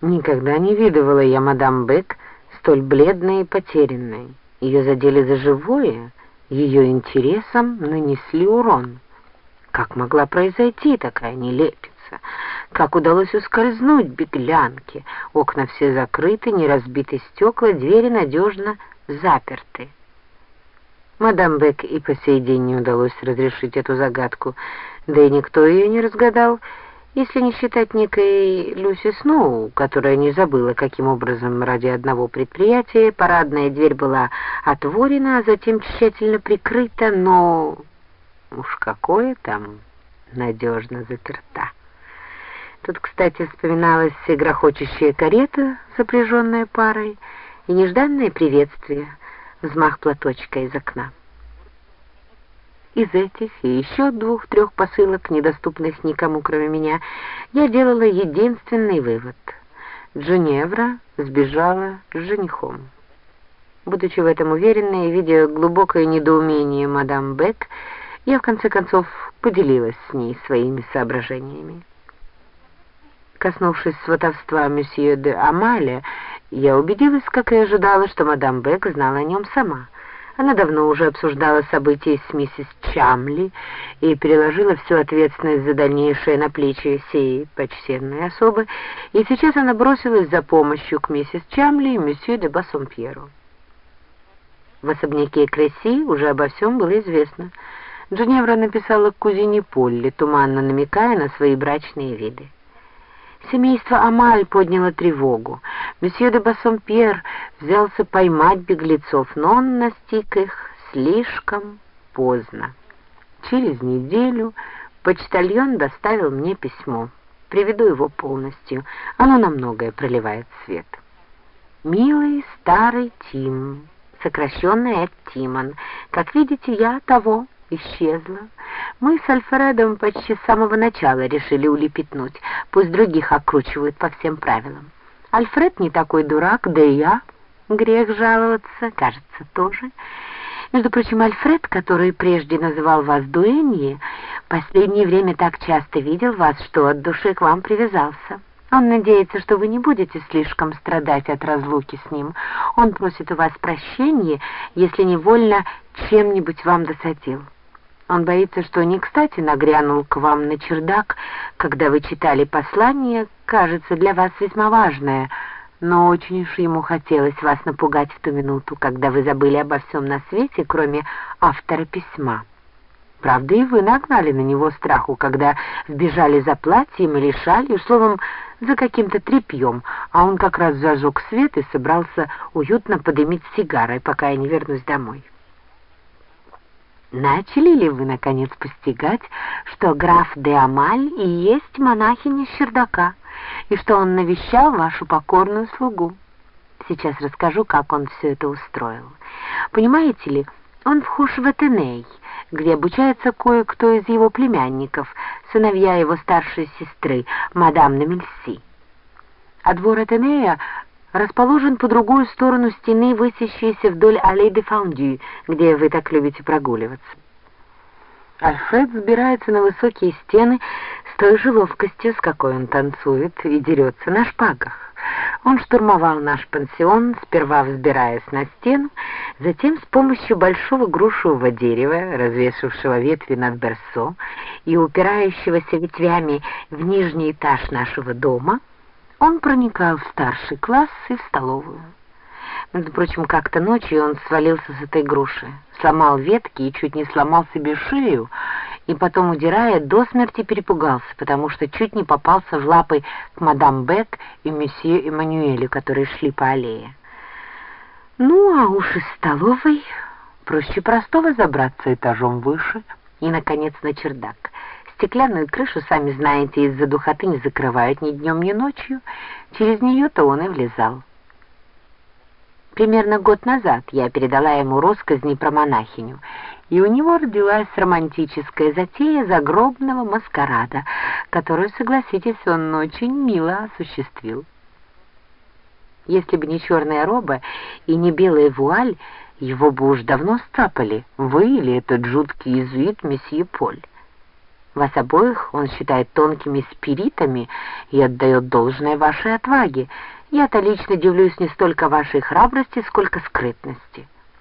Никогда не видывала я мадам Бек столь бледной и потерянной. Ее задели за живое, ее интересам нанесли урон. Как могла произойти такая нелепица? Как удалось ускользнуть беглянке? Окна все закрыты, не разбиты стекла, двери надежно заперты. Мадам Бек и по сей день не удалось разрешить эту загадку, да и никто ее не разгадал, если не считать некой Люси Сноу, которая не забыла, каким образом ради одного предприятия парадная дверь была отворена, а затем тщательно прикрыта, но уж какое там надежно заперта. Тут, кстати, вспоминалась грохочущая карета, запряженная парой, и нежданное приветствие, взмах платочка из окна. Из этих и еще двух-трех посылок, недоступных никому, кроме меня, я делала единственный вывод. Джуневра сбежала с женихом. Будучи в этом уверенной и видя глубокое недоумение мадам Бек, я в конце концов поделилась с ней своими соображениями. Коснувшись сватовства месье де Амале, я убедилась, как и ожидала, что мадам Бек знала о нем сама — она давно уже обсуждала события с миссис Чамли и переложила всю ответственность за дальнейшее на плечи сей почтенной особы, и сейчас она бросилась за помощью к миссис Чамли и месье де Бассомпьеру. В особняке Кресси уже обо всем было известно. Дженевра написала кузине Полли, туманно намекая на свои брачные виды. Семейство Амаль подняло тревогу. Месье де Бассомпьер взялся поймать беглецов, но он настиг их слишком поздно. Через неделю почтальон доставил мне письмо. Приведу его полностью. Оно на многое проливает свет. «Милый старый Тим, сокращенный от Тимон, как видите, я того исчезла. Мы с Альфредом почти с самого начала решили улепетнуть, пусть других окручивают по всем правилам. Альфред не такой дурак, да и я, грех жаловаться, кажется, тоже. Между прочим, Альфред, который прежде называл вас Дуэньи, в последнее время так часто видел вас, что от души к вам привязался. Он надеется, что вы не будете слишком страдать от разлуки с ним. Он просит у вас прощения, если невольно чем-нибудь вам досадил. Он боится, что не кстати нагрянул к вам на чердак, когда вы читали послание, кажется, для вас весьма важное, но очень уж ему хотелось вас напугать в ту минуту, когда вы забыли обо всем на свете, кроме автора письма. Правда, и вы нагнали на него страху, когда вбежали за платьем или шалью, словом, за каким-то тряпьем, а он как раз зажег свет и собрался уютно подымить сигарой, пока я не вернусь домой. Начали ли вы, наконец, постигать, что граф де Амаль и есть монахиня с чердака, и что он навещал вашу покорную слугу? Сейчас расскажу, как он все это устроил. Понимаете ли, он вхож в Этеней, где обучается кое-кто из его племянников, сыновья его старшей сестры, мадам Намельси. А двор Этенея расположен по другую сторону стены, высящейся вдоль аллей де Фондю, где вы так любите прогуливаться. Альфред взбирается на высокие стены той же ловкостью, с какой он танцует и дерется на шпагах. Он штурмовал наш пансион, сперва взбираясь на стену, затем с помощью большого грушевого дерева, развешившего ветви над берсо и упирающегося ветвями в нижний этаж нашего дома, он проникал в старший класс и в столовую. Между прочим, как-то ночью он свалился с этой груши, сломал ветки и чуть не сломал себе шею, и потом, удирая, до смерти перепугался, потому что чуть не попался в лапы к мадам Бек и месье Эммануэлю, которые шли по аллее. Ну, а уж из столовой проще простого забраться этажом выше и, наконец, на чердак. Стеклянную крышу, сами знаете, из-за духоты не закрывают ни днем, ни ночью. Через нее-то он и влезал. Примерно год назад я передала ему росказни про монахиню, и у него родилась романтическая затея загробного маскарада, которую, согласитесь, он очень мило осуществил. Если бы не черная роба и не белая вуаль, его бы уж давно стапали, вы или этот жуткий иезуит месье Поль. Вас обоих он считает тонкими спиритами и отдает должное вашей отваге. Я-то лично дивлюсь не столько вашей храбрости, сколько скрытности».